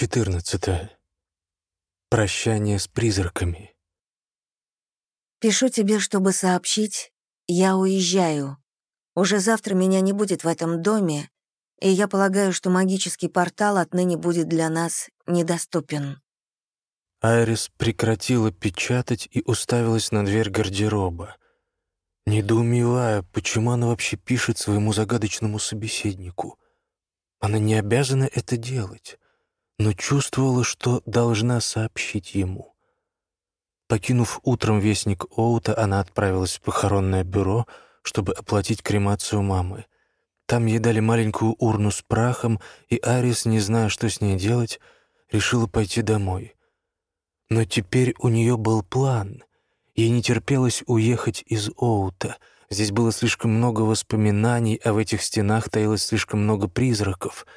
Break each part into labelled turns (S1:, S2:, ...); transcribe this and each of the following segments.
S1: 14. Прощание с призраками.
S2: Пишу тебе, чтобы сообщить, я уезжаю. Уже завтра меня не будет в этом доме, и я полагаю, что магический портал отныне будет для нас недоступен.
S1: Айрис прекратила печатать и уставилась на дверь гардероба, недоумевая, почему она вообще пишет своему загадочному собеседнику. Она не обязана это делать но чувствовала, что должна сообщить ему. Покинув утром вестник Оута, она отправилась в похоронное бюро, чтобы оплатить кремацию мамы. Там ей дали маленькую урну с прахом, и Арис, не зная, что с ней делать, решила пойти домой. Но теперь у нее был план. Ей не терпелось уехать из Оута. Здесь было слишком много воспоминаний, а в этих стенах таилось слишком много призраков —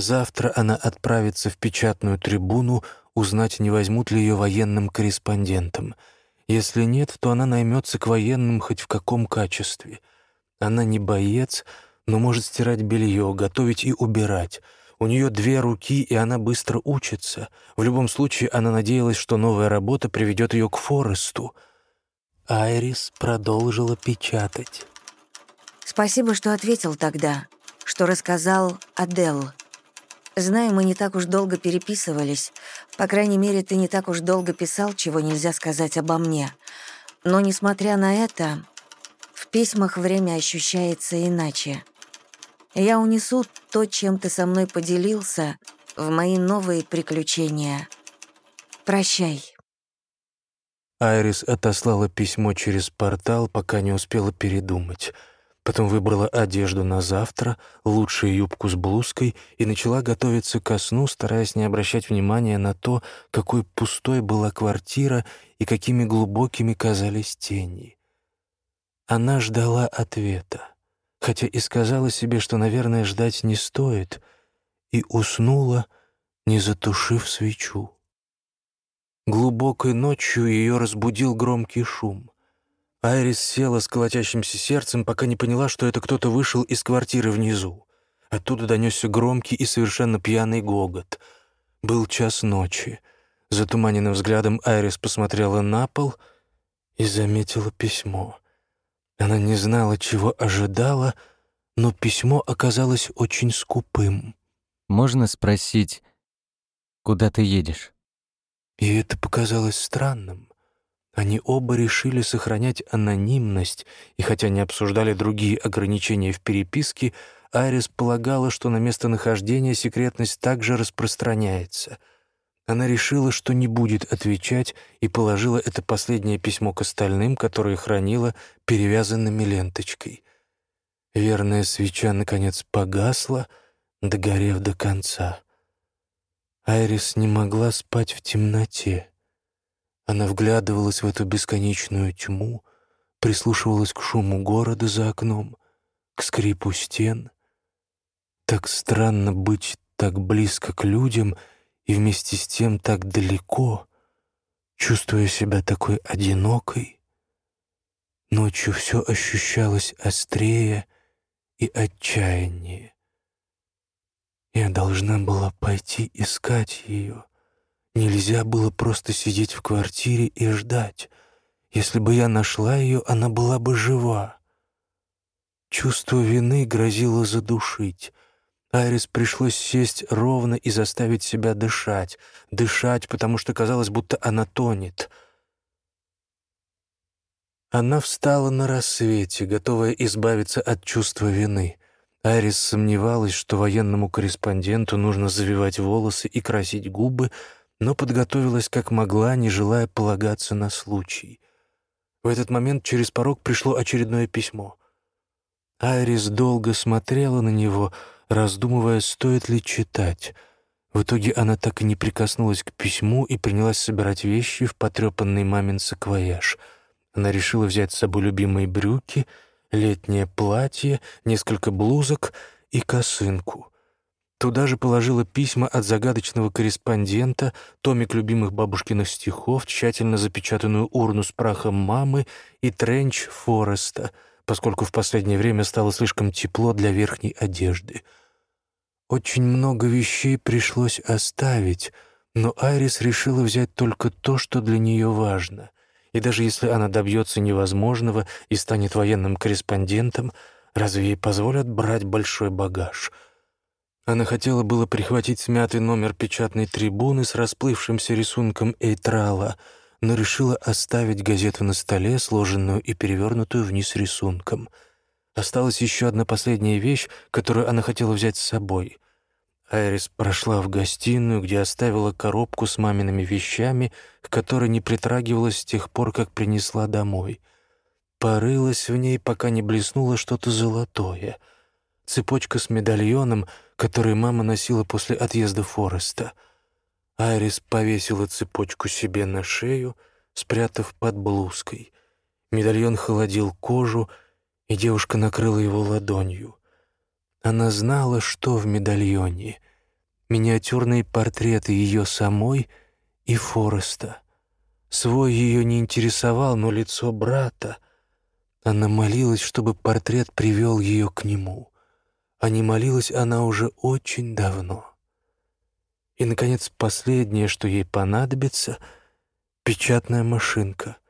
S1: Завтра она отправится в печатную трибуну узнать, не возьмут ли ее военным корреспондентом. Если нет, то она наймется к военным хоть в каком качестве. Она не боец, но может стирать белье, готовить и убирать. У нее две руки, и она быстро учится. В любом случае, она надеялась, что новая работа приведет ее к Форесту. Айрис продолжила печатать.
S2: «Спасибо, что ответил тогда, что рассказал Адел. Знаю, мы не так уж долго переписывались. По крайней мере, ты не так уж долго писал, чего нельзя сказать обо мне. Но, несмотря на это, в письмах время ощущается иначе. Я унесу то, чем ты со мной поделился, в мои новые приключения. Прощай.
S1: Айрис отослала письмо через портал, пока не успела передумать — Потом выбрала одежду на завтра, лучшую юбку с блузкой и начала готовиться ко сну, стараясь не обращать внимания на то, какой пустой была квартира и какими глубокими казались тени. Она ждала ответа, хотя и сказала себе, что, наверное, ждать не стоит, и уснула, не затушив свечу. Глубокой ночью ее разбудил громкий шум. Айрис села с колотящимся сердцем, пока не поняла, что это кто-то вышел из квартиры внизу. Оттуда донесся громкий и совершенно пьяный гогот. Был час ночи. Затуманенным взглядом Айрис посмотрела на пол и заметила письмо. Она не знала, чего ожидала, но письмо оказалось очень скупым.
S3: «Можно спросить, куда ты едешь?»
S1: И это показалось странным. Они оба решили сохранять анонимность, и хотя не обсуждали другие ограничения в переписке, Айрис полагала, что на местонахождение секретность также распространяется. Она решила, что не будет отвечать, и положила это последнее письмо к остальным, которые хранила перевязанными ленточкой. Верная свеча, наконец, погасла, догорев до конца. Айрис не могла спать в темноте. Она вглядывалась в эту бесконечную тьму, прислушивалась к шуму города за окном, к скрипу стен. Так странно быть так близко к людям и вместе с тем так далеко, чувствуя себя такой одинокой. Ночью все ощущалось острее и отчаяннее. Я должна была пойти искать ее. Нельзя было просто сидеть в квартире и ждать. Если бы я нашла ее, она была бы жива. Чувство вины грозило задушить. Айрис пришлось сесть ровно и заставить себя дышать. Дышать, потому что казалось, будто она тонет. Она встала на рассвете, готовая избавиться от чувства вины. Айрис сомневалась, что военному корреспонденту нужно завивать волосы и красить губы, но подготовилась как могла, не желая полагаться на случай. В этот момент через порог пришло очередное письмо. Айрис долго смотрела на него, раздумывая, стоит ли читать. В итоге она так и не прикоснулась к письму и принялась собирать вещи в потрепанный мамин саквояж. Она решила взять с собой любимые брюки, летнее платье, несколько блузок и косынку. Туда же положила письма от загадочного корреспондента, томик любимых бабушкиных стихов, тщательно запечатанную урну с прахом мамы и тренч Фореста, поскольку в последнее время стало слишком тепло для верхней одежды. Очень много вещей пришлось оставить, но Айрис решила взять только то, что для нее важно. И даже если она добьется невозможного и станет военным корреспондентом, разве ей позволят брать большой багаж? Она хотела было прихватить смятый номер печатной трибуны с расплывшимся рисунком Эйтрала, но решила оставить газету на столе, сложенную и перевернутую вниз рисунком — Осталась еще одна последняя вещь, которую она хотела взять с собой. Айрис прошла в гостиную, где оставила коробку с мамиными вещами, к которой не притрагивалась с тех пор, как принесла домой. Порылась в ней, пока не блеснуло что-то золотое. Цепочка с медальоном, который мама носила после отъезда Фореста. Айрис повесила цепочку себе на шею, спрятав под блузкой. Медальон холодил кожу, и девушка накрыла его ладонью. Она знала, что в медальоне. Миниатюрные портреты ее самой и Фореста. Свой ее не интересовал, но лицо брата. Она молилась, чтобы портрет привел ее к нему. А не молилась она уже очень давно. И, наконец, последнее, что ей понадобится — печатная машинка —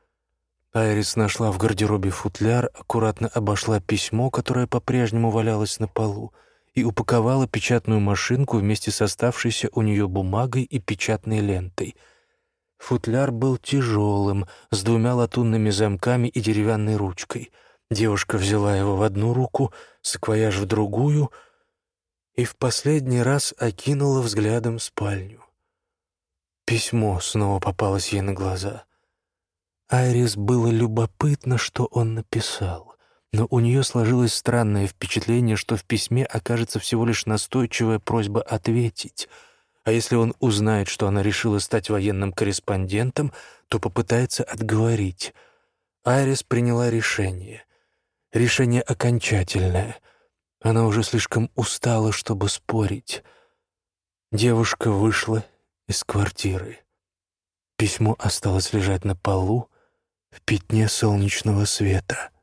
S1: Айрис нашла в гардеробе футляр, аккуратно обошла письмо, которое по-прежнему валялось на полу, и упаковала печатную машинку вместе с оставшейся у нее бумагой и печатной лентой. Футляр был тяжелым, с двумя латунными замками и деревянной ручкой. Девушка взяла его в одну руку, саквояж в другую и в последний раз окинула взглядом спальню. Письмо снова попалось ей на глаза — Айрис было любопытно, что он написал, но у нее сложилось странное впечатление, что в письме окажется всего лишь настойчивая просьба ответить. А если он узнает, что она решила стать военным корреспондентом, то попытается отговорить. Айрис приняла решение. Решение окончательное. Она уже слишком устала, чтобы спорить. Девушка вышла из квартиры. Письмо осталось лежать на полу, в пятне солнечного света —